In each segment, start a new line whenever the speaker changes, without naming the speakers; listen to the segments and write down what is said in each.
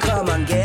Come and get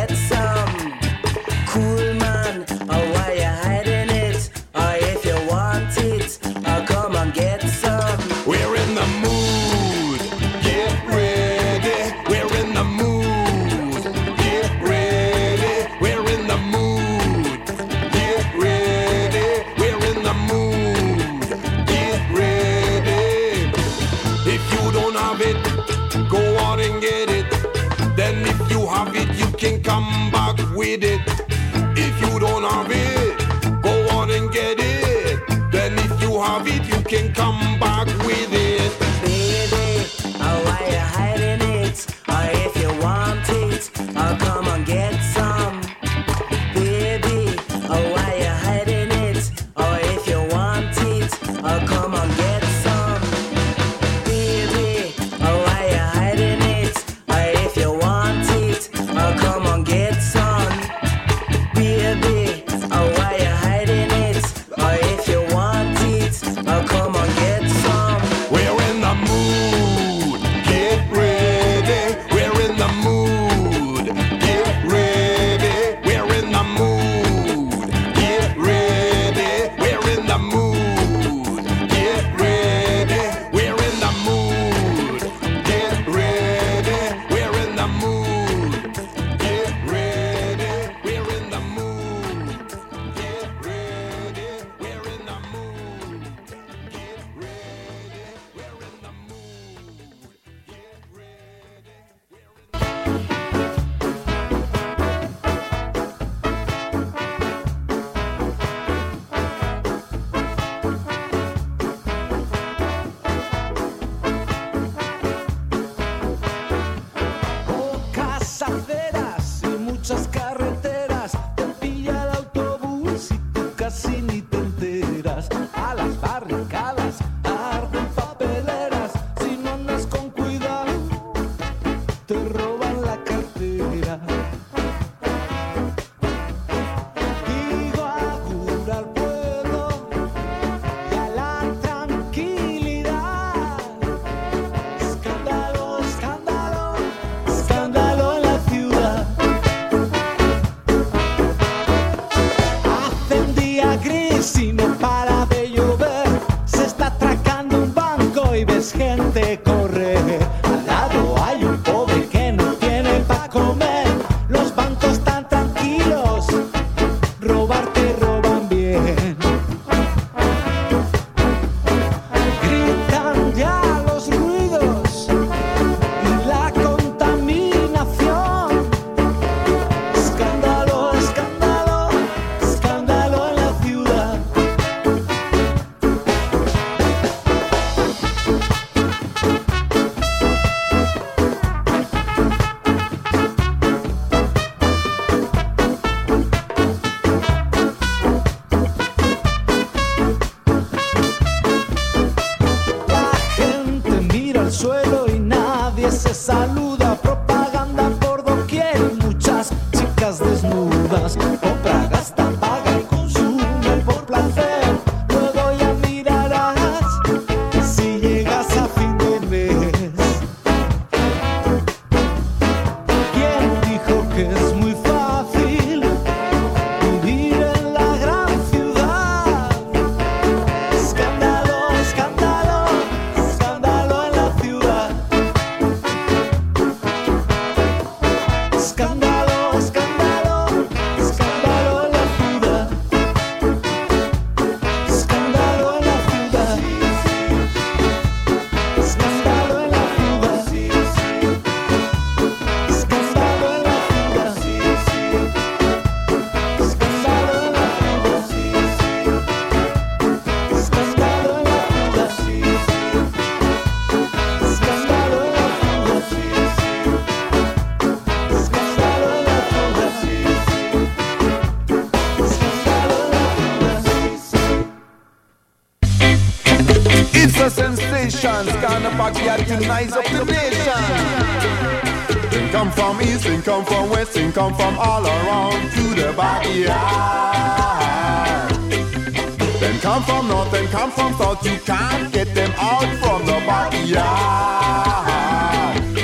come
from south, you can't get them out from the backyard.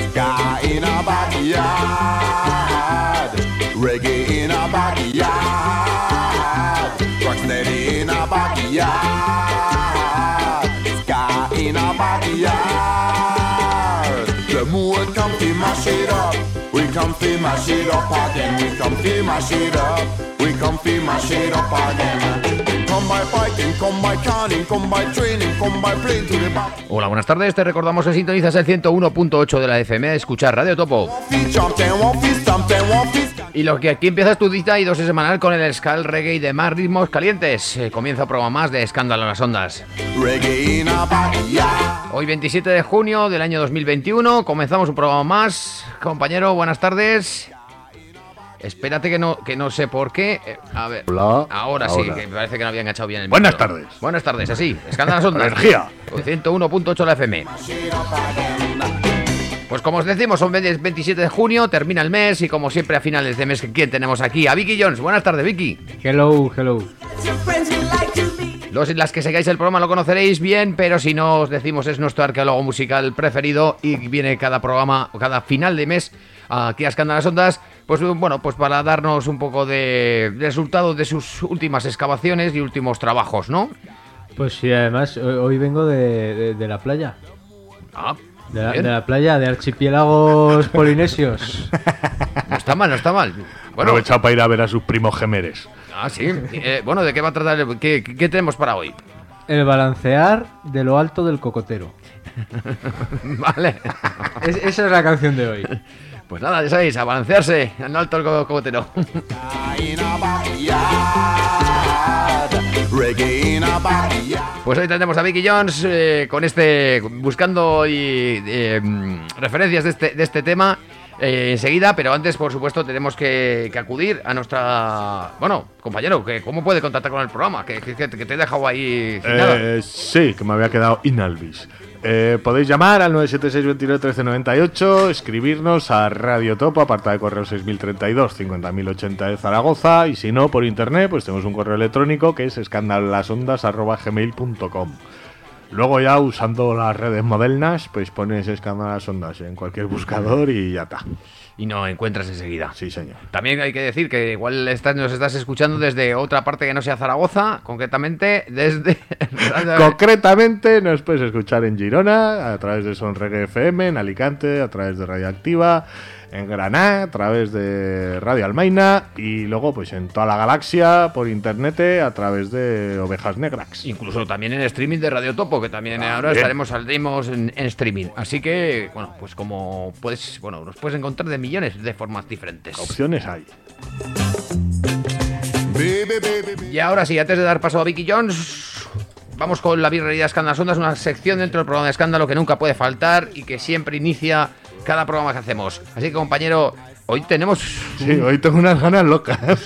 Ska in a backyard, reggae in a backyard, rocksteady in a backyard, ska in a backyard. The moon come to mash it up, we come to mash it up again, we come to mash it up, we come to mash it up again.
Hola, buenas tardes. Te recordamos que sintonizas el 101.8 de la FM escuchar Radio Topo. Y lo que aquí empiezas tu cita y dosis semanal con el Skal Reggae y demás ritmos calientes. Eh, comienza un programa más de Escándalo en las Ondas. Hoy 27 de junio del año 2021 comenzamos un programa más. Compañero, buenas tardes. Espérate que no, que no sé por qué. Eh, a ver.
Hola.
Ahora, sí, que me parece que no había enganchado bien el
Buenas
micro.
tardes.
Buenas tardes, así. Escándalo en las Ondas.
Energía.
101.8 la FM. Pues como os decimos, son 20 27 de junio, termina el mes y como siempre a finales de mes, ¿quién tenemos aquí? A Vicky Jones. Buenas tardes, Vicky.
Hello, hello.
Los y las que sigáis el programa lo conoceréis bien, pero si no os decimos es nuestro arqueólogo musical preferido y viene cada programa o cada final de mes aquí a Escándalas Ondas, pues bueno, pues para darnos un poco de, resultado de sus últimas excavaciones y últimos trabajos, ¿no?
Pues sí, además, hoy, vengo de, de- de la playa.
Ah,
De la,
bien.
de la playa, de archipiélagos polinesios.
no está mal, no está mal. Bueno,
Aprovechado para ir a ver a sus primos gemeres.
ah, sí. Eh, bueno, ¿de qué va a tratar? el- ¿Qué, qué tenemos para hoy?
El balancear de lo alto del cocotero.
Vale.
Es- esa es la canción de hoy.
Pues nada, ya sabéis, a balancearse en alto el co- cocotero. Pues hoy tendremos a Vicky Jones eh, con este, buscando y, eh, mm, referencias de este, de este tema eh, enseguida, pero antes, por supuesto, tenemos que, que acudir a nuestra, bueno, compañero, que cómo puede contactar con el programa, que, que- que te he dejado ahí sin nada.
Eh, sí, que me había quedado inalvis. Eh, podéis llamar al 976-29-1398, escribirnos a Radio Topo, aparta de correo 6032 50080 de Zaragoza, y si no, por internet, pues tenemos un correo electrónico que es escandalasondas.gmail.com. Luego ya usando las redes modernas, pues pones escándalas ondas en cualquier buscador y ya está.
Y no encuentras enseguida.
Sí, señor.
También hay que decir que igual estás, nos estás escuchando desde otra parte que no sea Zaragoza, concretamente desde...
Concretamente nos puedes escuchar en Girona, a través de Son Reggae FM, en Alicante, a través de Radioactiva, en Granada, a través de Radio Almaina y luego pues en toda la galaxia por internet a través de Ovejas Negras.
Incluso también en streaming de Radio Topo, que también ahora estaremos saldremos en, en streaming. Así que, bueno, pues como puedes, bueno, nos puedes encontrar de millones de formas diferentes.
Opciones hay.
Y ahora sí, antes de dar paso a Vicky Jones, vamos con la birrería Escándalas Ondas, una sección dentro del programa de escándalo que nunca puede faltar y que siempre inicia cada programa que hacemos. Así que, compañero, hoy tenemos
Sí, hoy tengo unas ganas locas.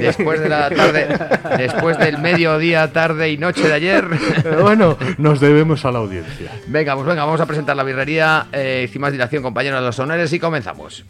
después de la tarde, después del mediodía, tarde y noche de ayer.
Pero bueno, nos debemos a la audiencia.
Venga, pues venga, vamos a presentar la birrería. Eh, sin más dilación, compañeros los honores, y comenzamos.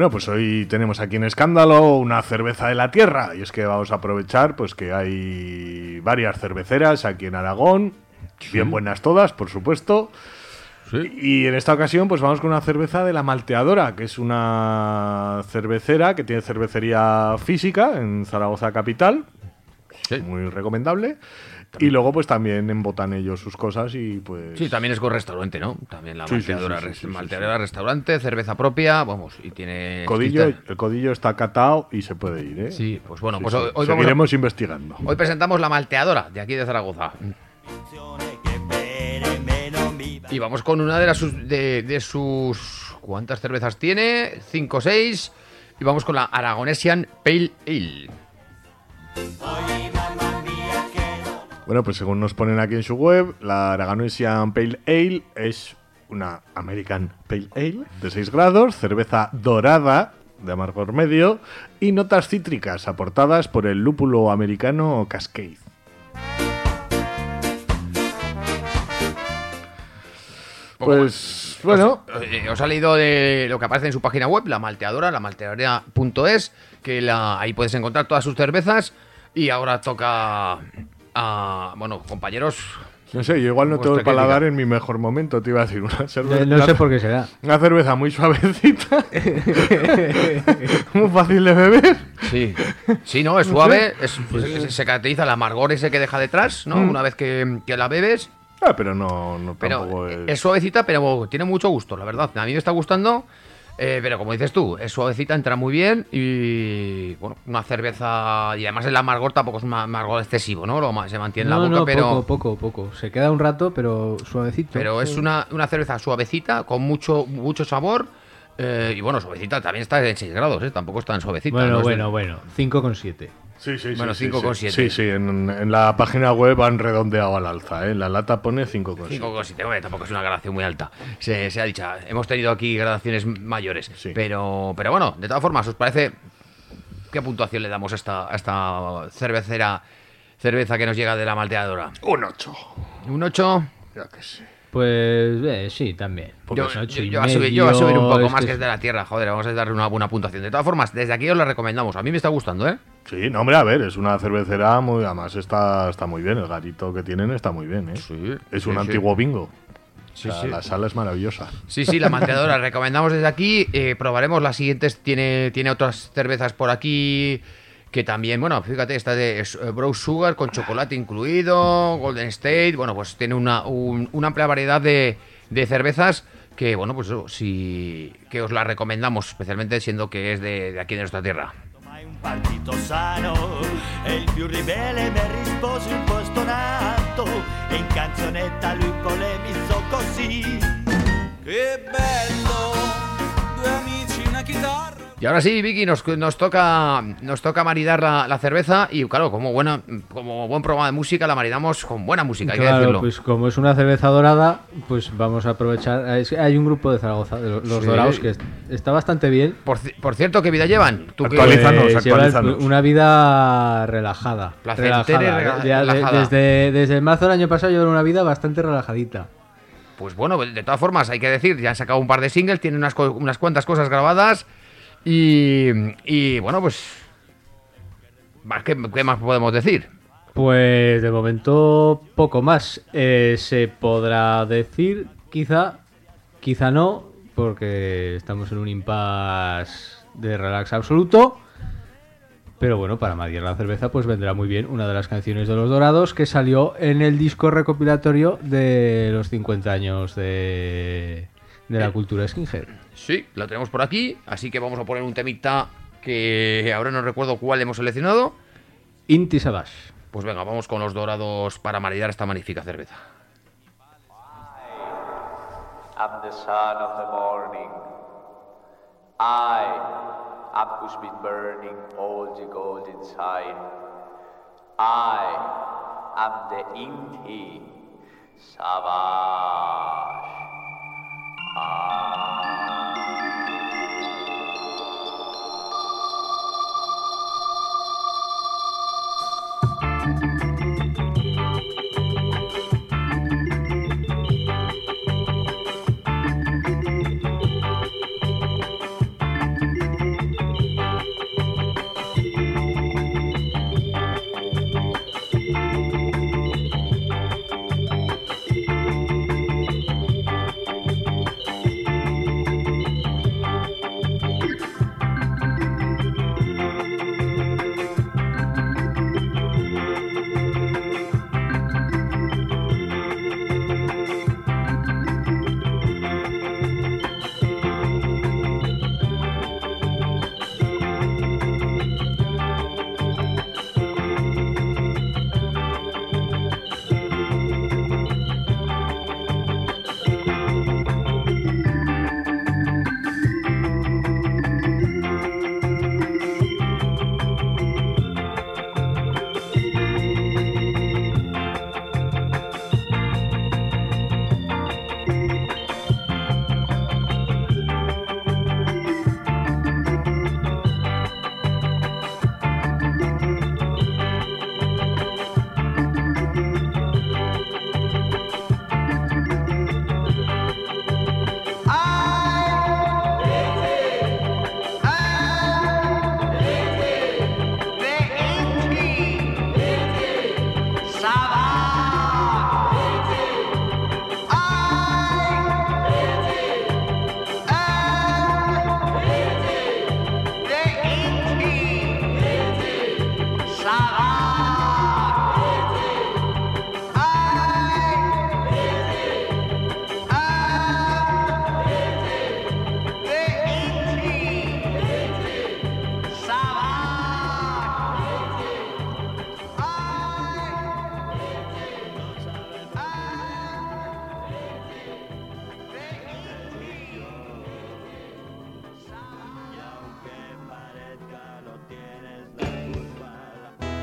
Bueno, pues hoy tenemos aquí en Escándalo una cerveza de la tierra. Y es que vamos a aprovechar pues que hay varias cerveceras aquí en Aragón. Bien buenas todas, por supuesto. Y en esta ocasión pues vamos con una cerveza de la Malteadora, que es una cervecera que tiene cervecería física en Zaragoza Capital.
Sí.
Muy recomendable. Y luego pues también embotan ellos sus cosas y pues...
Sí, también es con restaurante, ¿no? También la
Sí,
malteadora,
sí, sí,
res-
sí, sí,
malteadora restaurante, cerveza propia, vamos, y tiene...
Codillo, el codillo está catado y se puede ir, ¿eh?
Sí, pues bueno,
Sí,
pues
sí.
hoy, hoy a-
Seguiremos investigando.
hoy presentamos la malteadora de aquí de Zaragoza. Y vamos con una de las sus- de, de sus ¿cuántas cervezas tiene? Cinco o seis. Y vamos con la Aragonesian Pale Ale.
Bueno, pues según nos ponen aquí en su web, la Aragonesian Pale Ale es una American Pale Ale de 6 grados, cerveza dorada de amargor medio y notas cítricas aportadas por el lúpulo americano Cascade. Pues bueno,
Eh, os ha leído de lo que aparece en su página web, la malteadora, la malteadora.es, que la, ahí puedes encontrar todas sus cervezas. Y ahora toca a, bueno, compañeros,
no sé, yo igual no tengo el paladar
crítica.
en mi mejor momento, te iba a decir una cerveza.
No sé por qué será.
Una cerveza muy suavecita. muy fácil de beber.
Sí, sí, no, es suave, es- es- se caracteriza el amargor ese que deja detrás, ¿no? Una vez que, que la bebes,
Ah, pero no, no tampoco
pero
es...
es suavecita, pero tiene mucho gusto, la verdad. A mí me está gustando, eh, pero como dices tú, es suavecita, entra muy bien y, bueno, una cerveza, y además el amargor tampoco es un amargor excesivo, ¿no? Lo se mantiene en la boca,
no,
pero...
poco, poco, poco. Se queda un rato, pero suavecito.
Pero es una, una cerveza suavecita, con mucho, mucho sabor. eh, y bueno, suavecita también está en 6 grados, ¿eh? Tampoco es tan suavecita.
Bueno,
¿no? Es de-
bueno, bueno. 5,7.
Sí, sí,
Bueno,
sí. sí,
5,7.
sí. Sí, sí, en, en la página web han redondeado al alza, ¿eh? La lata pone 5,7.
5,7, hombre, tampoco es una gradación muy alta. Se, se ha dicho, hemos tenido aquí gradaciones mayores.
Sí.
Pero, pero bueno, de todas formas, ¿os parece qué puntuación le damos a esta, a esta cervecera cerveza que nos llega de la malteadora?
Un 8.
¿Un 8?
Ya que sí.
Pues eh, sí, también.
Yo, yo- yo voy a subir, yo voy a subir un poco
es
más
que
que es de la tierra, joder, vamos a darle una buena puntuación. De todas formas, desde aquí os la recomendamos. A mí me está gustando, ¿eh?
Sí, no, hombre, a ver, es una cervecera muy. Además, está, está muy bien. El garito que tienen está muy bien, ¿eh?
Sí,
Es un
sí.
antiguo bingo.
Sí,
O sea,
sí.
La sala es maravillosa.
Sí, sí, la malteadora recomendamos desde aquí. eh, probaremos las siguientes. Tiene, tiene otras cervezas por aquí que también, bueno, fíjate, esta de eh, Brown Sugar con chocolate incluido, Golden State. Bueno, pues tiene una, un- una amplia variedad de, de cervezas que, bueno, pues eso, sí, que os la recomendamos, especialmente siendo que es de, aquí de nuestra tierra.
Un partito sano
Y ahora sí, Vicky, nos, nos toca nos toca maridar la, la cerveza y claro, como buena como buen programa de música la maridamos con buena música, hay que decirlo.
pues como es una cerveza dorada, pues vamos a aprovechar. es que hay un grupo de Zaragoza, de los,
Sí.
dorados, que es- está bastante bien.
Por, por cierto, ¿qué vida llevan? ¿Tú qué-
Actualiza. Actualízanos,
Pues lleva
actualízanos.
una vida relajada.
Placentera
relajada. Ya
relajada.
desde, desde marzo del año pasado llevan una vida bastante relajadita.
Pues bueno, de todas formas, hay que decir, ya han sacado un par de singles, tienen unas, co- unas cuantas cosas grabadas y, y bueno, pues... ¿qué, qué más podemos decir?
Pues de momento poco más. Eh, se podrá decir, quizá, quizá no, porque estamos en un impasse de relax absoluto. Pero bueno, para maridar la cerveza, pues vendrá muy bien una de las canciones de Los Dorados que salió en el disco recopilatorio de los 50 años de, de la cultura skinhead.
Sí, la tenemos por aquí, así que vamos a poner un temita que ahora no recuerdo cuál hemos seleccionado.
Inti Savage.
Pues venga, vamos con los dorados para maridar esta magnífica cerveza.
am the son of the morning. I am who's been burning all the gold inside. I am the Inti Savage. ああ。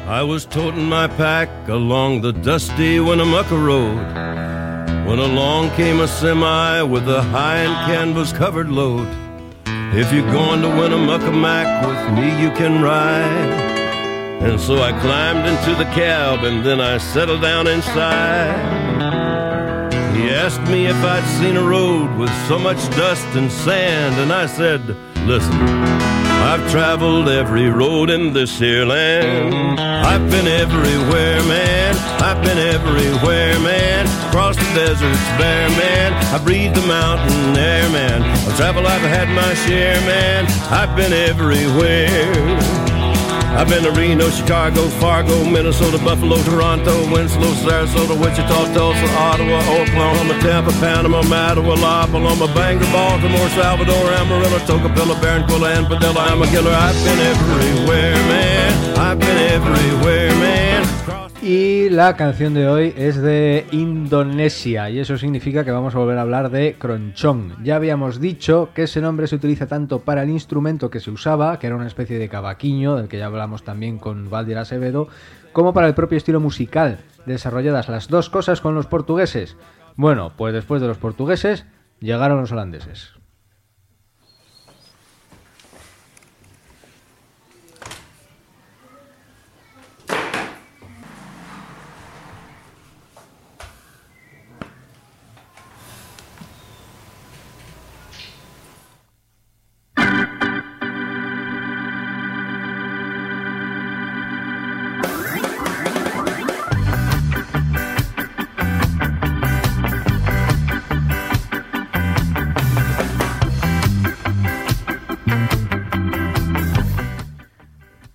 I was toting my pack along the dusty Winnemucca Road when along came a semi with a high and canvas covered load. If you're going to Winnemucca Mac with me, you can ride. And so I climbed into the cab and then I settled down inside. He asked me if I'd seen a road with so much dust and sand, and I said, Listen, I've traveled every road in this here land. I've been everywhere, man. I've been everywhere, man. Across the deserts bare, man. I breathe the mountain air, man. I've traveled, I've had my share, man. I've been everywhere. I've been to Reno, Chicago, Fargo, Minnesota, Buffalo, Toronto, Winslow, Sarasota, Wichita, Tulsa, Ottawa, Oklahoma, Tampa, Panama, Mattawa, La Paloma, Bangor, Baltimore, Salvador, Amarillo, Tocopilla, Barranquilla, and Padilla. I'm a killer. I've been everywhere, man.
Y la canción de hoy es de Indonesia y eso significa que vamos a volver a hablar de cronchón. Ya habíamos dicho que ese nombre se utiliza tanto para el instrumento que se usaba, que era una especie de cavaquinho, del que ya hablamos también con Valdir Acevedo, como para el propio estilo musical, desarrolladas las dos cosas con los portugueses. Bueno, pues después de los portugueses llegaron los holandeses.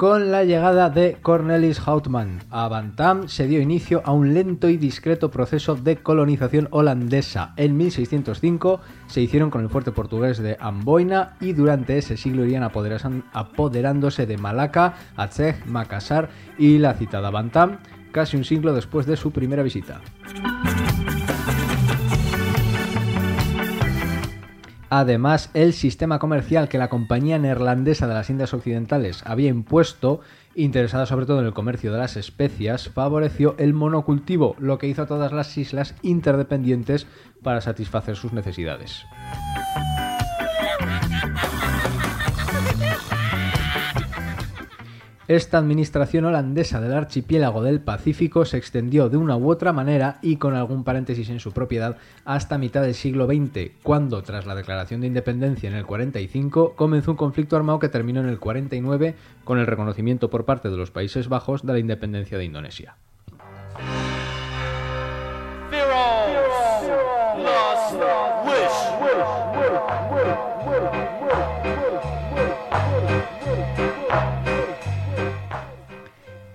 Con la llegada de Cornelis Houtman a Bantam se dio inicio a un lento y discreto proceso de colonización holandesa. En 1605 se hicieron con el fuerte portugués de Amboina y durante ese siglo irían apoderándose de Malaca, Aceh, Makassar y la citada Bantam, casi un siglo después de su primera visita. Además, el sistema comercial que la Compañía Neerlandesa de las Indias Occidentales había impuesto, interesada sobre todo en el comercio de las especias, favoreció el monocultivo, lo que hizo a todas las islas interdependientes para satisfacer sus necesidades. Esta administración holandesa del archipiélago del Pacífico se extendió de una u otra manera y con algún paréntesis en su propiedad hasta mitad del siglo XX, cuando tras la declaración de independencia en el 45 comenzó un conflicto armado que terminó en el 49 con el reconocimiento por parte de los Países Bajos de la independencia de Indonesia.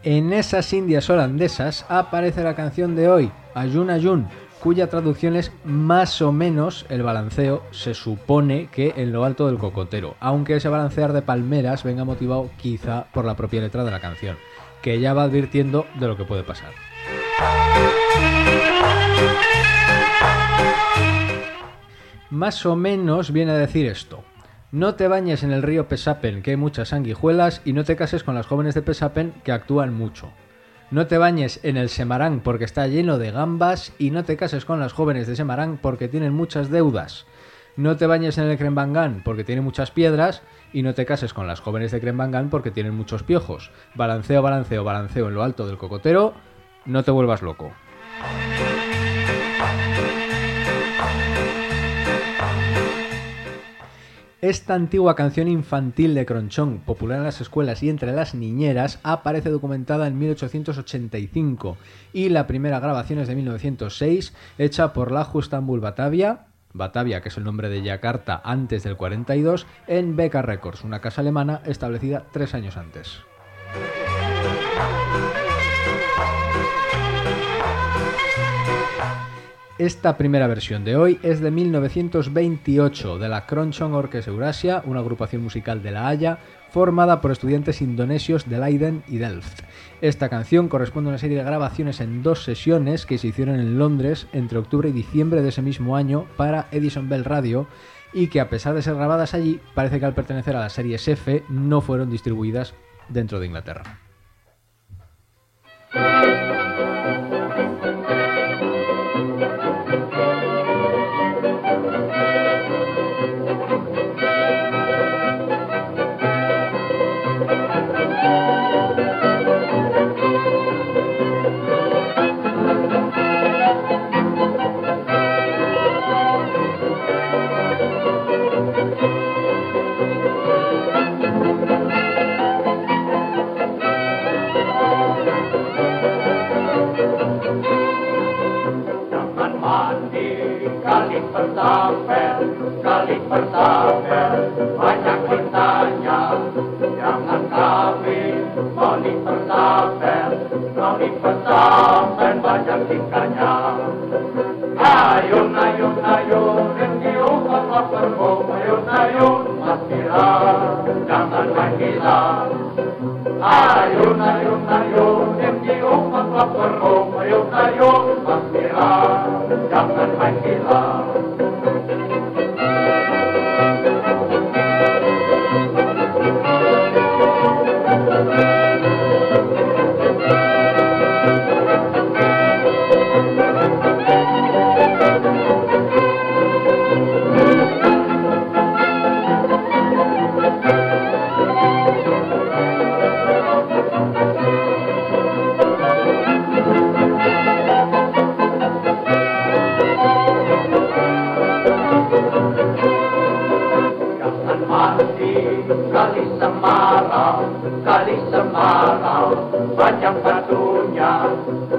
En esas indias holandesas aparece la canción de hoy, Ayun Ayun, cuya traducción es más o menos el balanceo, se supone que en lo alto del cocotero, aunque ese balancear de palmeras venga motivado quizá por la propia letra de la canción, que ya va advirtiendo de lo que puede pasar. Más o menos viene a decir esto. No te bañes en el río Pesapen, que hay muchas sanguijuelas, y no te cases con las jóvenes de Pesapen, que actúan mucho. No te bañes en el Semarán porque está lleno de gambas, y no te cases con las jóvenes de Semarán porque tienen muchas deudas. No te bañes en el Krembangán porque tiene muchas piedras, y no te cases con las jóvenes de Krembangán porque tienen muchos piojos. Balanceo, balanceo, balanceo en lo alto del cocotero, no te vuelvas loco. Esta antigua canción infantil de Cronchón, popular en las escuelas y entre las niñeras, aparece documentada en 1885 y la primera grabación es de 1906, hecha por la Justambul Batavia, Batavia, que es el nombre de Yakarta antes del 42, en Becca Records, una casa alemana establecida tres años antes. Esta primera versión de hoy es de 1928 de la Cronchon Orques Eurasia, una agrupación musical de La Haya formada por estudiantes indonesios de Leiden y Delft. Esta canción corresponde a una serie de grabaciones en dos sesiones que se hicieron en Londres entre octubre y diciembre de ese mismo año para Edison Bell Radio y que a pesar de ser grabadas allí, parece que al pertenecer a la serie F no fueron distribuidas dentro de Inglaterra.
saling bersabar banyak bertanya jangan kawin saling bersabar saling bersabar banyak tingkahnya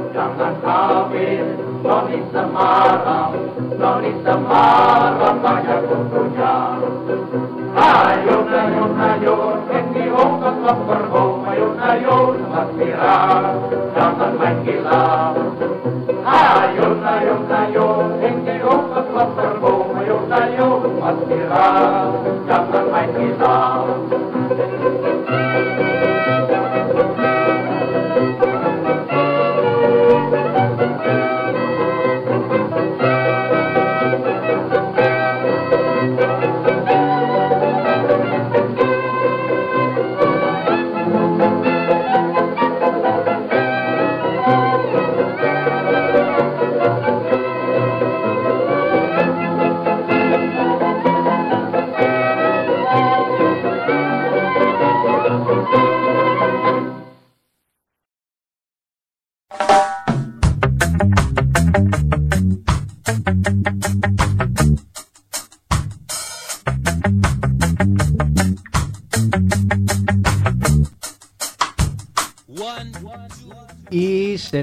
Jangan kawin, noni semarau, noni semarau, banyak kutunya. Ayun, ayun, ayun, hindi ho kaklapper ho, ayun, ayun, magtira, jangan main gila. Ayun, ayun, ayun, hindi ho kaklapper ho, ayun, ayun, magtira, jangan main gila.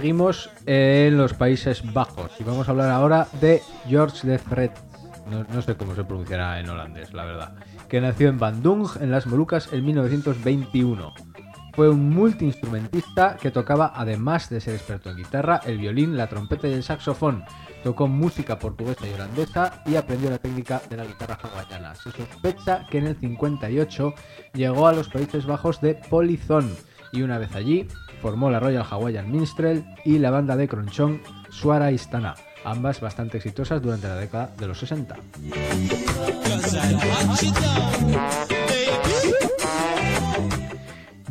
Seguimos en los Países Bajos. Y vamos a hablar ahora de George de Fred. No, no sé cómo se pronunciará en holandés, la verdad. Que nació en Bandung, en las Molucas, en 1921. Fue un multiinstrumentista que tocaba, además de ser experto en guitarra, el violín, la trompeta y el saxofón. Tocó música portuguesa y holandesa y aprendió la técnica de la guitarra hawaiana. Se sospecha que en el 58 llegó a los Países Bajos de Polizón y una vez allí formó la Royal Hawaiian Minstrel y la banda de Cronchón Suara Istana, ambas bastante exitosas durante la década de los 60.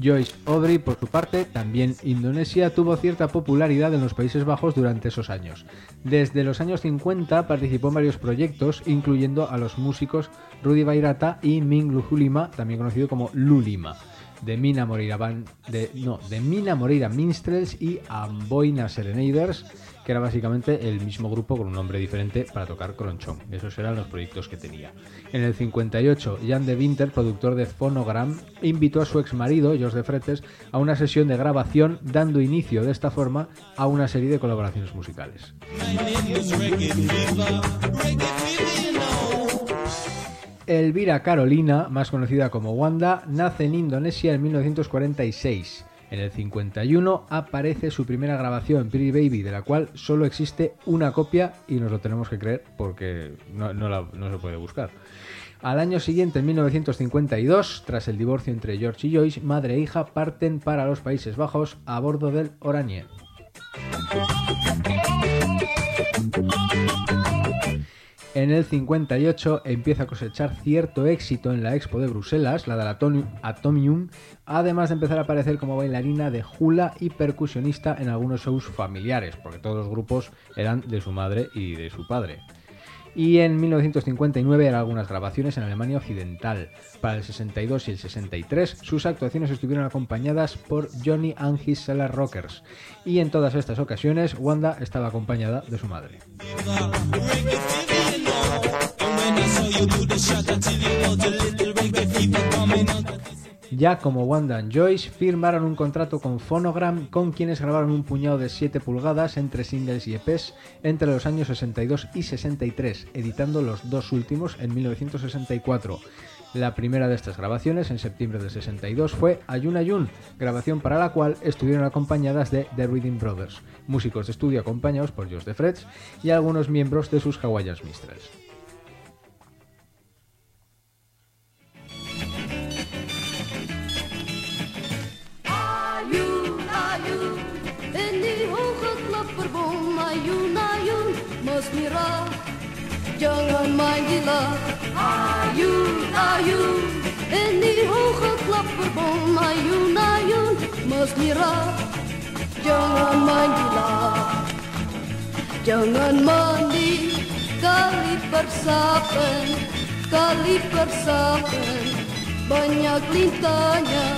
Joyce Audrey, por su parte, también Indonesia, tuvo cierta popularidad en los Países Bajos durante esos años. Desde los años 50 participó en varios proyectos, incluyendo a los músicos Rudy Bairata y Ming Luhulima, también conocido como Lulima, de Mina Moreira, Ban- de, no, de Mina Minstrels y Amboina Serenaders, que era básicamente el mismo grupo con un nombre diferente para tocar cronchón. Esos eran los proyectos que tenía. En el 58, Jan de Winter, productor de Phonogram, invitó a su ex marido, Jos de Fretes, a una sesión de grabación, dando inicio de esta forma a una serie de colaboraciones musicales. Elvira Carolina, más conocida como Wanda, nace en Indonesia en 1946. En el 51 aparece su primera grabación, Pretty Baby, de la cual solo existe una copia y nos lo tenemos que creer porque no, se puede buscar. Al año siguiente, en 1952, tras el divorcio entre George y Joyce, madre e hija parten para los Países Bajos a bordo del Oranje. En el 58 empieza a cosechar cierto éxito en la Expo de Bruselas, la del Atomium, además de empezar a aparecer como bailarina de hula y percusionista en algunos shows familiares, porque todos los grupos eran de su madre y de su padre. Y en 1959 eran algunas grabaciones en Alemania Occidental. Para el 62 y el 63 sus actuaciones estuvieron acompañadas por Johnny and his Cellar Rockers. Y en todas estas ocasiones Wanda estaba acompañada de su madre. Ya como Wanda and Joyce firmaron un contrato con Phonogram con quienes grabaron un puñado de 7 pulgadas entre singles y EPs entre los años 62 y 63, editando los dos últimos en 1964. La primera de estas grabaciones, en septiembre del 62, fue Ayun Ayun, grabación para la cual estuvieron acompañadas de The Reading Brothers, músicos de estudio acompañados por Josh de y algunos miembros de sus Hawaiian Mistrels.
Mira, jangan main gila. Ayun, ayun, ini hoge klapperbom. Ayun, ayun, mas mira, jangan main gila. Jangan mandi kali persapan, kali persapan, banyak lintanya.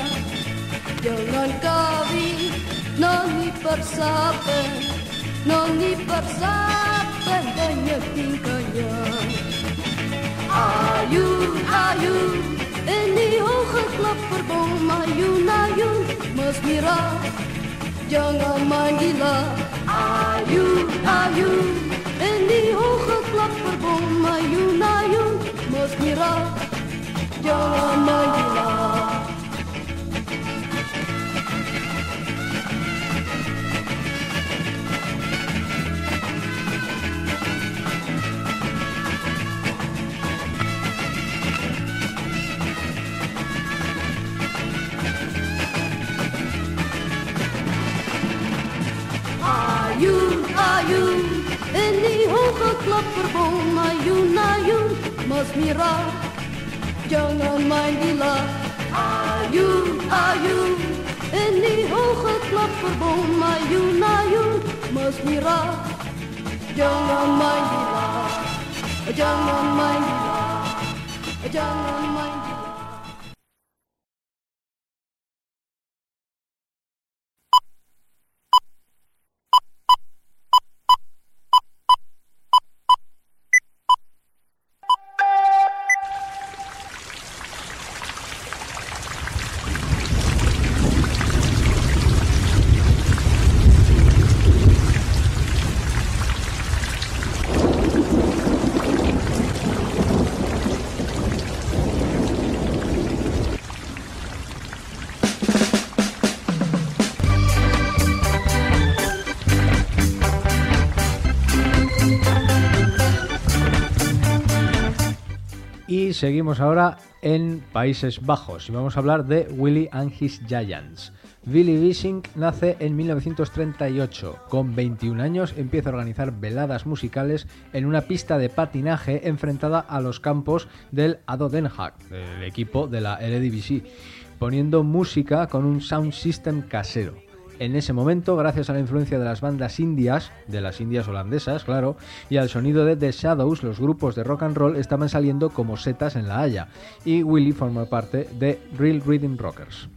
Jangan kawin, noni persapan, noni persapan, banyak tingkahnya. Ayun, ayun, ini hoge klapperbom. Ayun, ayun, mas mira, jangan main gila. Ayun, ayun, ini hoge klapperbom. Ayun, ayun, mas mira, jangan main gila. ajoen, ajoen. In die hoge klapperboom, ajoen, ajoen. Mas mira, jonge mijn die lacht. Ajoen, ajoen. In die hoge klapperboom, ajoen, ajoen. Mas mira, jonge mijn die lacht. Jonge mijn die lacht. Jonge
mijn seguimos ahora en Países Bajos y vamos a hablar de Willy and His Giants. Billy Wissink nace en 1938. Con 21 años empieza a organizar veladas musicales en una pista de patinaje enfrentada a los campos del ADO Den el equipo de la Eredivisie, poniendo música con un sound system casero. En ese momento, gracias a la influencia de las bandas indias, de las indias holandesas, claro, y al sonido de The Shadows, los grupos de rock and roll estaban saliendo como setas en la Haya, y Willy formó parte de Real Rhythm Rockers.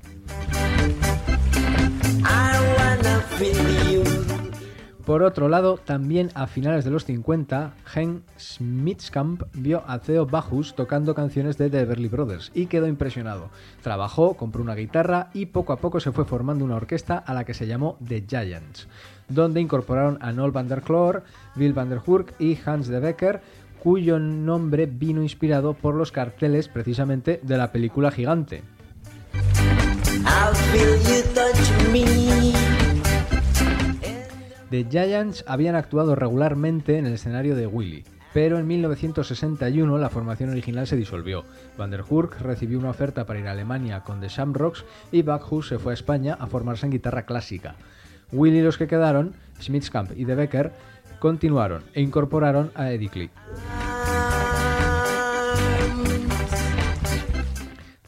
Por otro lado, también a finales de los 50, Hen Schmitzkamp vio a Theo Bajus tocando canciones de The Everly Brothers y quedó impresionado. Trabajó, compró una guitarra y poco a poco se fue formando una orquesta a la que se llamó The Giants, donde incorporaron a Noel van der Kloor, Bill van der Hurk y Hans de Becker, cuyo nombre vino inspirado por los carteles precisamente de la película Gigante. The Giants habían actuado regularmente en el escenario de Willy, pero en 1961 la formación original se disolvió. Van der Hurk recibió una oferta para ir a Alemania con The Shamrocks y Bacchus se fue a España a formarse en guitarra clásica. Willy los que quedaron, Schmitzkamp y De Becker, continuaron e incorporaron a Eddie Klee.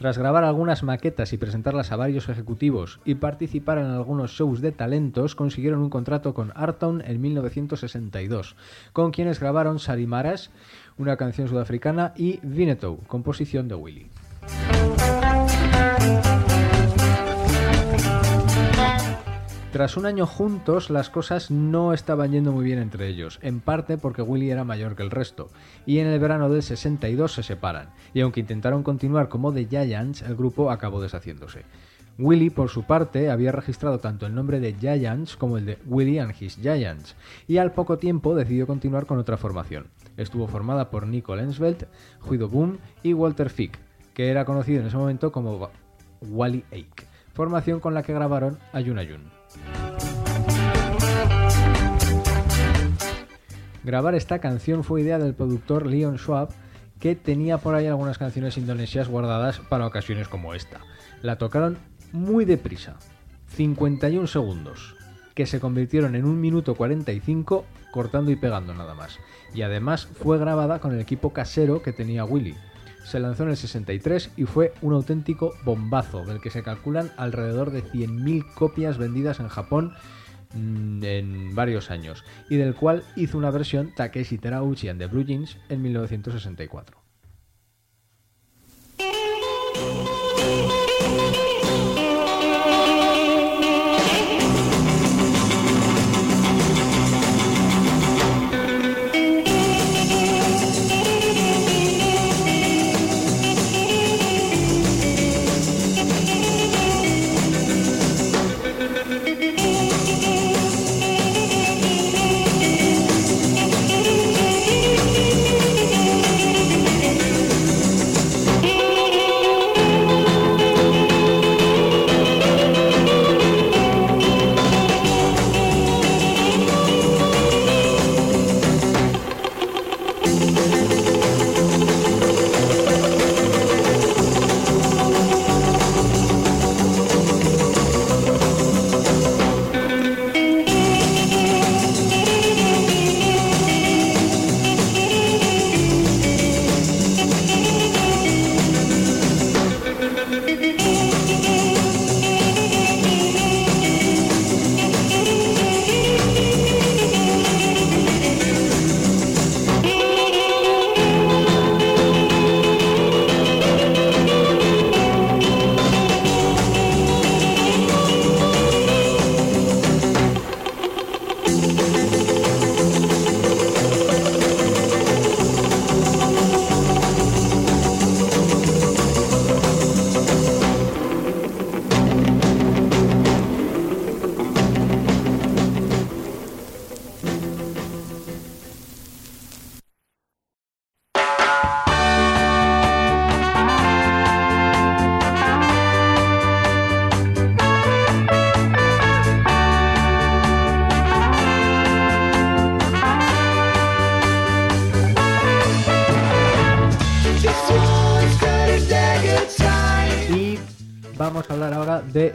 Tras grabar algunas maquetas y presentarlas a varios ejecutivos y participar en algunos shows de talentos, consiguieron un contrato con Arton en 1962, con quienes grabaron Sarimaras, una canción sudafricana, y Vinetou, composición de Willy. Tras un año juntos, las cosas no estaban yendo muy bien entre ellos, en parte porque Willy era mayor que el resto, y en el verano del 62 se separan, y aunque intentaron continuar como The Giants, el grupo acabó deshaciéndose. Willy, por su parte, había registrado tanto el nombre de Giants como el de Willy and His Giants, y al poco tiempo decidió continuar con otra formación. Estuvo formada por Nico Lensveld, Guido Boom y Walter Fick, que era conocido en ese momento como Wally Ake, formación con la que grabaron Ayun Ayun. Grabar esta canción fue idea del productor Leon Schwab, que tenía por ahí algunas canciones indonesias guardadas para ocasiones como esta. La tocaron muy deprisa, 51 segundos. que se convirtieron en un minuto 45 cortando y pegando nada más. Y además fue grabada con el equipo casero que tenía Willy. Se lanzó en el 63 y fue un auténtico bombazo, del que se calculan alrededor de 100.000 copias vendidas en Japón mm, en varios años, y del cual hizo una versión Takeshi Terauchi and the Blue Jeans en 1964.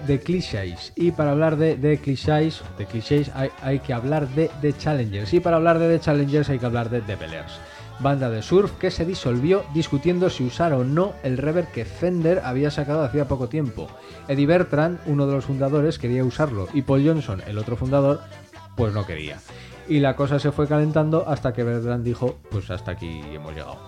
De Clichés. Y para hablar de The Clichés, de clichés hay, hay que hablar de The Challengers. Y para hablar de The Challengers hay que hablar de The Bellers. Banda de surf que se disolvió discutiendo si usar o no el reverb que Fender había sacado hacía poco tiempo. Eddie Bertrand, uno de los fundadores, quería usarlo y Paul Johnson, el otro fundador, pues no quería. Y la cosa se fue calentando hasta que Bertrand dijo, pues hasta aquí hemos llegado.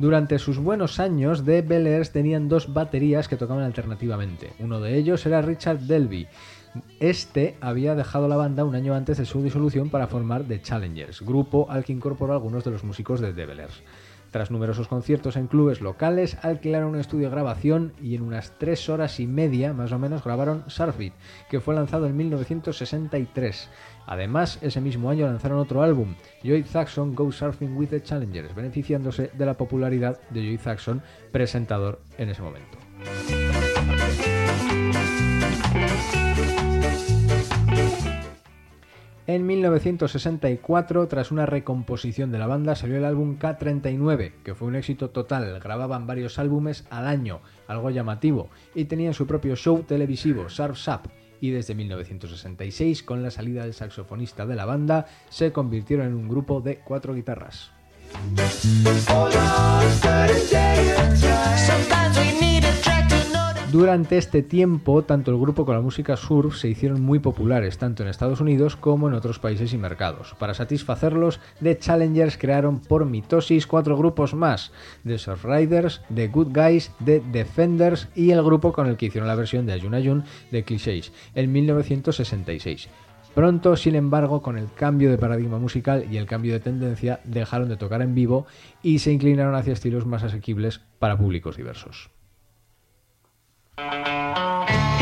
Durante sus buenos años, The Bellers tenían dos baterías que tocaban alternativamente. Uno de ellos era Richard Delby. Este había dejado la banda un año antes de su disolución para formar The Challengers, grupo al que incorporó algunos de los músicos de The Bellers. Tras numerosos conciertos en clubes locales, alquilaron un estudio de grabación y en unas tres horas y media, más o menos, grabaron Surfit, que fue lanzado en 1963. Además, ese mismo año lanzaron otro álbum, Joy Saxon Go Surfing with the Challengers, beneficiándose de la popularidad de Joy Saxon, presentador en ese momento. En 1964, tras una recomposición de la banda, salió el álbum K39, que fue un éxito total. Grababan varios álbumes al año, algo llamativo, y tenían su propio show televisivo, Surf Sap. Y desde 1966, con la salida del saxofonista de la banda, se convirtieron en un grupo de cuatro guitarras. Durante este tiempo, tanto el grupo como la música surf se hicieron muy populares, tanto en Estados Unidos como en otros países y mercados. Para satisfacerlos, The Challengers crearon por mitosis cuatro grupos más, The Surf Riders, The Good Guys, The Defenders y el grupo con el que hicieron la versión de Ayun Ayun de Clichés, en 1966. Pronto, sin embargo, con el cambio de paradigma musical y el cambio de tendencia, dejaron de tocar en vivo y se inclinaron hacia estilos más asequibles para públicos diversos. thank you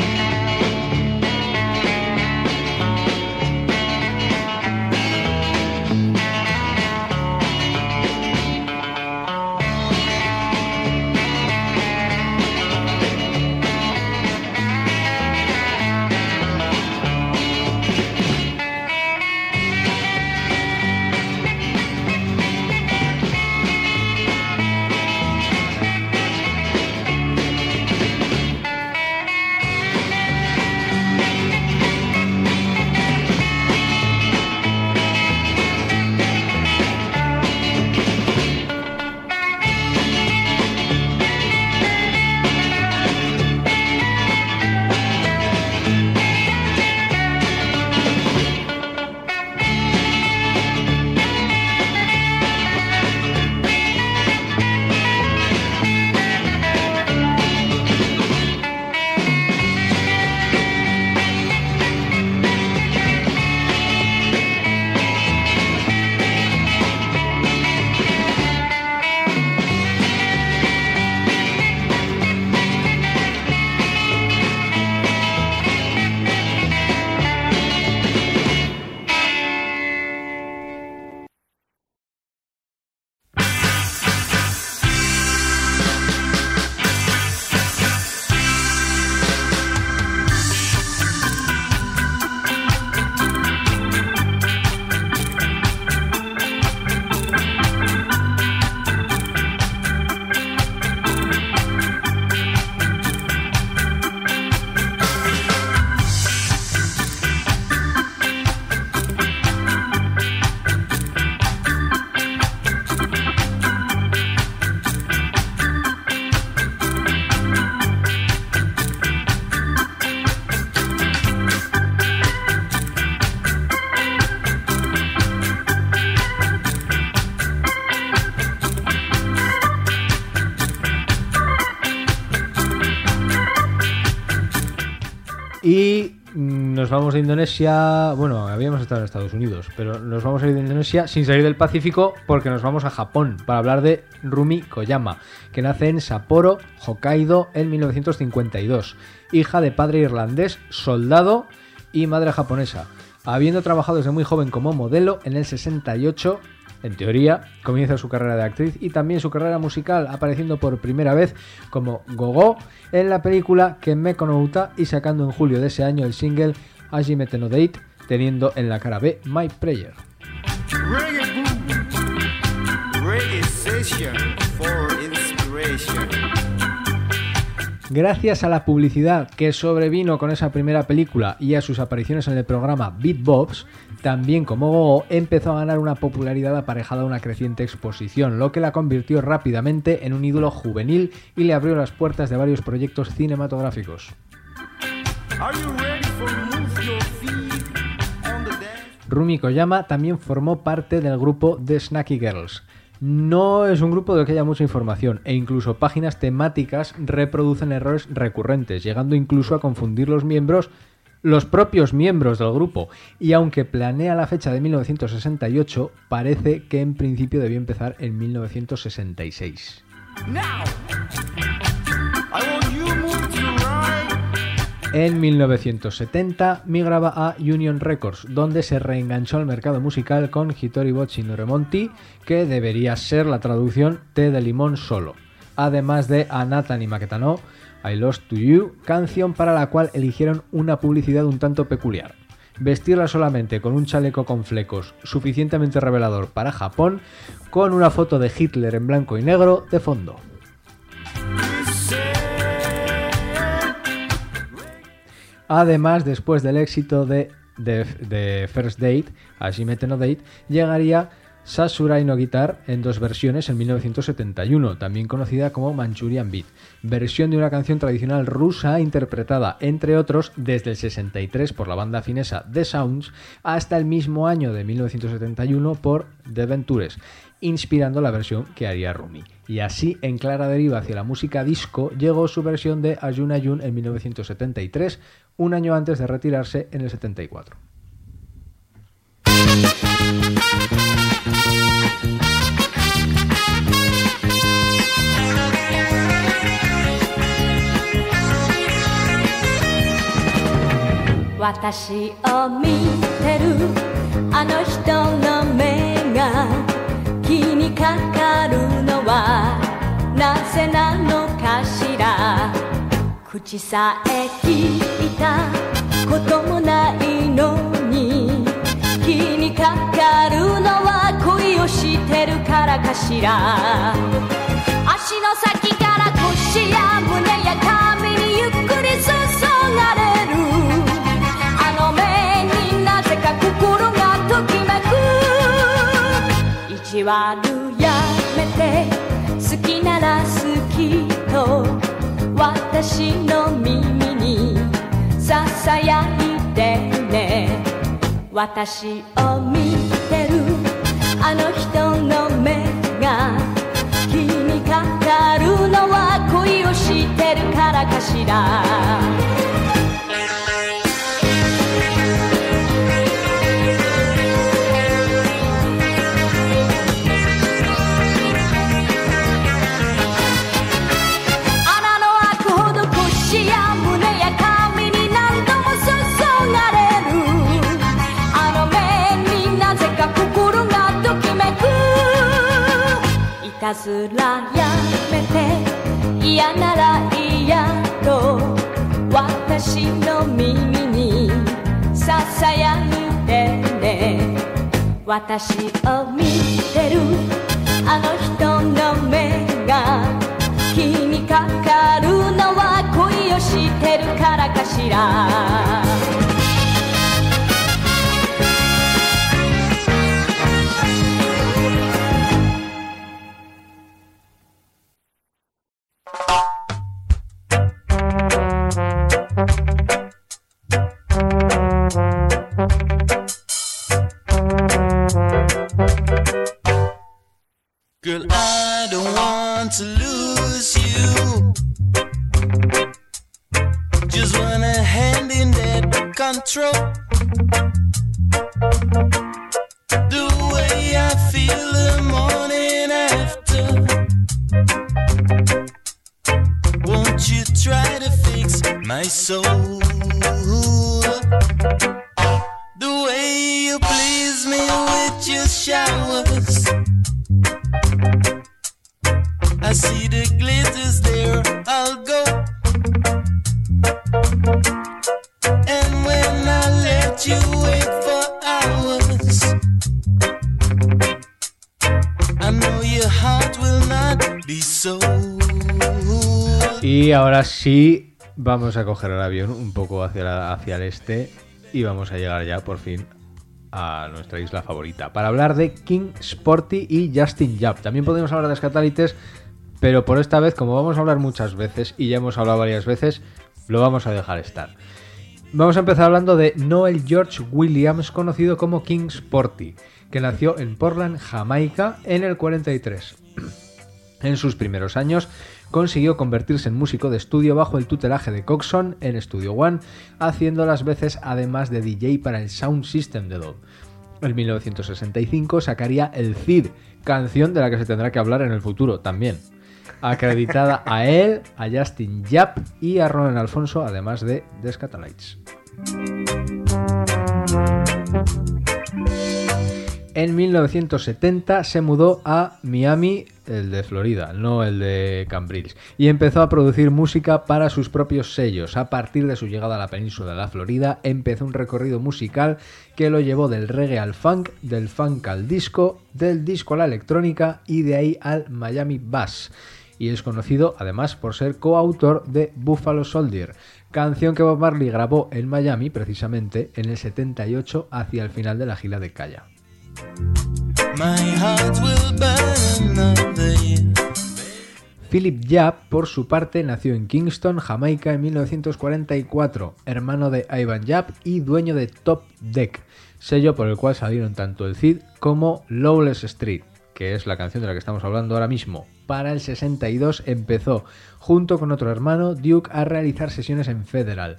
nos vamos de Indonesia, bueno, habíamos estado en Estados Unidos, pero nos vamos a ir de Indonesia sin salir del Pacífico porque nos vamos a Japón para hablar de Rumi Koyama, que nace en Sapporo, Hokkaido, en 1952, hija de padre irlandés, soldado y madre japonesa. Habiendo trabajado desde muy joven como modelo, en el 68 en teoría, comienza su carrera de actriz y también su carrera musical, apareciendo por primera vez como Gogo en la película Kenmeko no Uta y sacando en julio de ese año el single Hajimete no Date, teniendo en la cara B My Prayer. Gracias a la publicidad que sobrevino con esa primera película y a sus apariciones en el programa Beat Bobs, también como Gogo empezó a ganar una popularidad aparejada a una creciente exposición, lo que la convirtió rápidamente en un ídolo juvenil y le abrió las puertas de varios proyectos cinematográficos.
Are you
Rumi Koyama también formó parte del grupo The Snacky Girls. No es un grupo del que haya mucha información e incluso páginas temáticas reproducen errores recurrentes, llegando incluso a confundir los miembros, los propios miembros del grupo. Y aunque planea la fecha de 1968, parece que en principio debió empezar en 1966.
Now,
En 1970 migraba a Union Records, donde se reenganchó al mercado musical con Hitori Bocci no Remonti, que debería ser la traducción té de limón solo, además de Anata ni Maketano, I Lost to You, canción para la cual eligieron una publicidad un tanto peculiar. Vestirla solamente con un chaleco con flecos suficientemente revelador para Japón, con una foto de Hitler en blanco y negro de fondo. Además, después del éxito de, de- First Date, Hashimete no Date, llegaría Sasurai no Guitar en dos versiones en 1971, también conocida como Manchurian Beat, versión de una canción tradicional rusa interpretada, entre otros, desde el 63 por la banda finesa The Sounds hasta el mismo año de 1971 por The Ventures, inspirando la versión que haría Rumi. Y así, en clara deriva hacia la música disco, llegó su versión de Ayun Ayun en 1973, un año antes de retirarse en el 74.「
私を見てるあの人の目が気にかかるのはなぜなのかしら」「口さえ聞 いたこともないのに気にかかるのは恋をしてるからかしら」「足の先から腰や胸や髪にゆっくり注がれる」あの目になぜか心がときめく。意地悪やめて好きなら好きと私の耳にさやいてね私を見てる。あの人の目が気にかかるのは恋をしてるからかしら。たずらやめて嫌なら嫌と私の耳にささやいてね。私を見てる。あの
sí vamos a coger el avión un poco hacia, hacia el este y vamos a llegar ya por fin a nuestra isla favorita para hablar de King Sporty y Justin Yap. También podemos hablar de Scatalites, pero por esta vez, como vamos a hablar muchas veces y ya hemos hablado varias veces, lo vamos a dejar estar. Vamos a empezar hablando de Noel George Williams, conocido como King Sporty, que nació en Portland, Jamaica, en el 43. En sus primeros años consiguió convertirse en músico de estudio bajo el tutelaje de Coxon en Studio One, haciendo las veces además de DJ para el Sound System de Dove. En 1965 sacaría El Cid, canción de la que se tendrá que hablar en el futuro también, acreditada a él, a Justin Yap y a Ronan Alfonso, además de The. En 1970 se mudó a Miami, el de Florida, no el de Cambrils, y empezó a producir música para sus propios sellos. A partir de su llegada a la península de la Florida, empezó un recorrido musical que lo llevó del reggae al funk, del funk al disco, del disco a la electrónica y de ahí al Miami Bass. Y es conocido además por ser coautor de Buffalo Soldier, canción que Bob Marley grabó en Miami precisamente en el 78 hacia el final de la gira de Calla. Philip Yap, por su parte, nació en Kingston, Jamaica, en 1944, hermano de Ivan Yap y dueño de Top Deck, sello por el cual salieron tanto el Cid como Lawless Street, que es la canción de la que estamos hablando ahora mismo. Para el 62 empezó, junto con otro hermano, Duke, a realizar sesiones en Federal.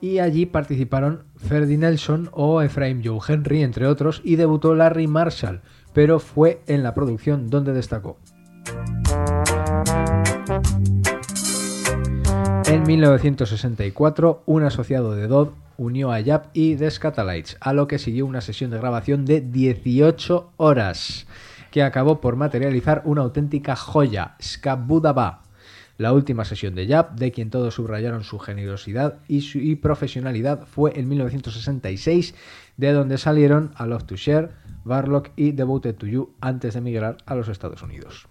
Y allí participaron Ferdy Nelson o Ephraim Joe Henry, entre otros, y debutó Larry Marshall, pero fue en la producción donde destacó. En 1964, un asociado de Dodd unió a Yap y The Scatalites, a lo que siguió una sesión de grabación de 18 horas, que acabó por materializar una auténtica joya, Skabudaba, la última sesión de Yap, de quien todos subrayaron su generosidad y y profesionalidad, fue en 1966, de donde salieron A Love to Share, Barlock y Devoted to You antes de emigrar a los Estados Unidos.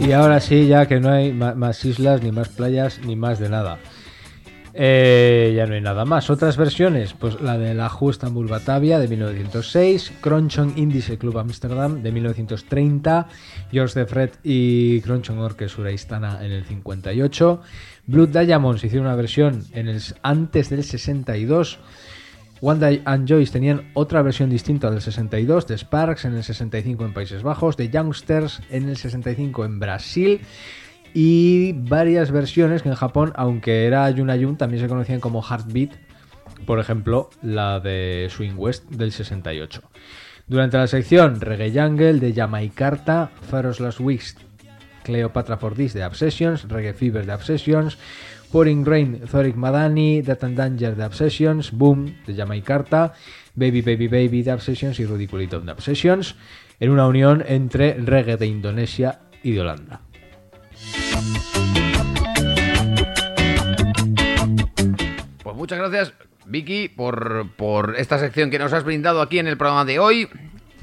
Y ahora sí, ya que no hay más islas, ni más playas, ni más de nada. Eh, ya no hay nada más. Otras versiones, pues la de la Ju Istanbul de 1906, Cronchon Índice Club Amsterdam de 1930, George Fred y Cronchon Orchestra Istana en el 58, Blood Diamonds hicieron una versión en el, antes del 62, Wanda and Joyce tenían otra versión distinta del 62, de Sparks en el 65 en Países Bajos, de Youngsters en el 65 en Brasil y varias versiones que en Japón, aunque era Yunayun, también se conocían como Heartbeat, por ejemplo, la de Swing West del 68. Durante la sección Reggae Jungle de Jamaicarta, Pharaoh's Last Weeks, Cleopatra for This de Obsessions, Reggae Fever de Obsessions, Pouring Rain, Thoric Madani, Death and Danger de Obsessions, Boom de Jamaicarta, Baby Baby Baby de Obsessions y Ridiculito de Obsessions, en una unión entre reggae de Indonesia y de Holanda.
Pues muchas gracias, Vicky, por, por esta sección que nos has brindado aquí en el programa de hoy.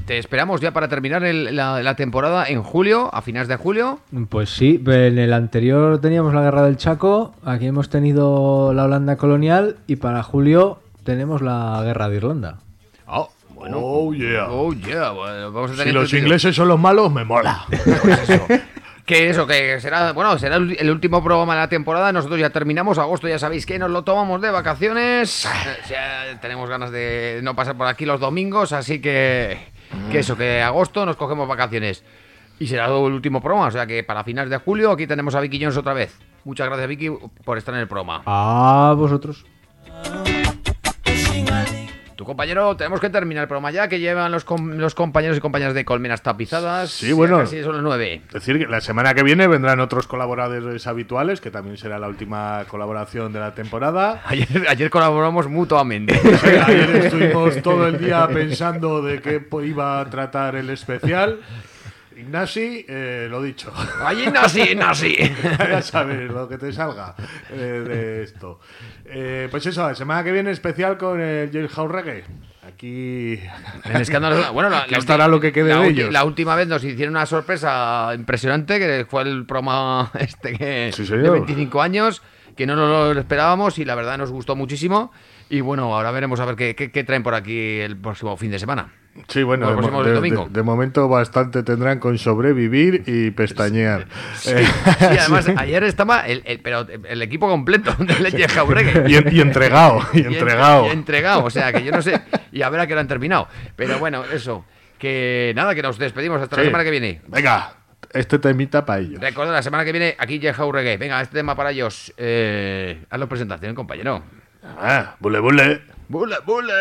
Te esperamos ya para terminar el- la, la temporada en julio, a finales de julio.
Pues sí, en el anterior teníamos la guerra del Chaco, aquí hemos tenido la Holanda colonial y para julio tenemos la guerra de Irlanda.
Oh, bueno.
Oh, yeah.
Oh, yeah. Bueno, vamos a
Si los ingleses son los malos, me mola.
Que eso, que será, bueno, será el último programa de la temporada. Nosotros ya terminamos agosto, ya sabéis que nos lo tomamos de vacaciones. Eh, Ya tenemos ganas de no pasar por aquí los domingos, así que, que eso, que agosto nos cogemos vacaciones. Y será el último programa, o sea que para finales de julio aquí tenemos a Vicky Jones otra vez. Muchas gracias, Vicky, por estar en el programa.
A vosotros.
Tu compañero, tenemos que terminar el programa ya, que llevan los, com- los compañeros y compañeras de Colmenas Tapizadas.
Sí, bueno.
Casi son las nueve.
Es decir, que la semana que viene vendrán otros colaboradores habituales, que también será la última colaboración de la temporada.
Ayer, ayer colaboramos mutuamente.
Sí, ayer estuvimos todo el día pensando de qué iba a tratar el especial. Ignasi, eh, lo dicho.
Ay, Ignasi, Ignasi.
ya sabes lo que te salga eh, de esto. Eh, pues eso, la semana que viene especial con el Jailhouse Reggae. Aquí.
En escándalo. Bueno, la,
estará lo que quede
la
de ellos.
La última vez nos hicieron una sorpresa impresionante, que fue el programa este que de
señor.
25 años, que no nos lo esperábamos y la verdad nos gustó muchísimo. Y bueno, ahora veremos a ver qué, qué- qué traen por aquí el próximo fin de semana.
Sí, bueno, de, mo- de- de- de momento bastante tendrán con sobrevivir y pestañear. Eh,
Sí, además, ayer estaba el, el- pero el equipo completo del Leche Jauregue.
Y y entregado, y
entre-
entregado.
y entregado, o sea, que yo no sé. Y a ver a qué lo han terminado. Pero bueno, eso. Que nada, que nos despedimos hasta la
Sí.
semana que viene.
Venga, este temita para ellos.
Recuerda, la semana que viene aquí Jehau Reggae. Venga, este tema para ellos. Eh, hazlo presentación, compañero.
Ah, bule bule.
Bule, bule.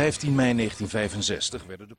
15 mei 1965 werden de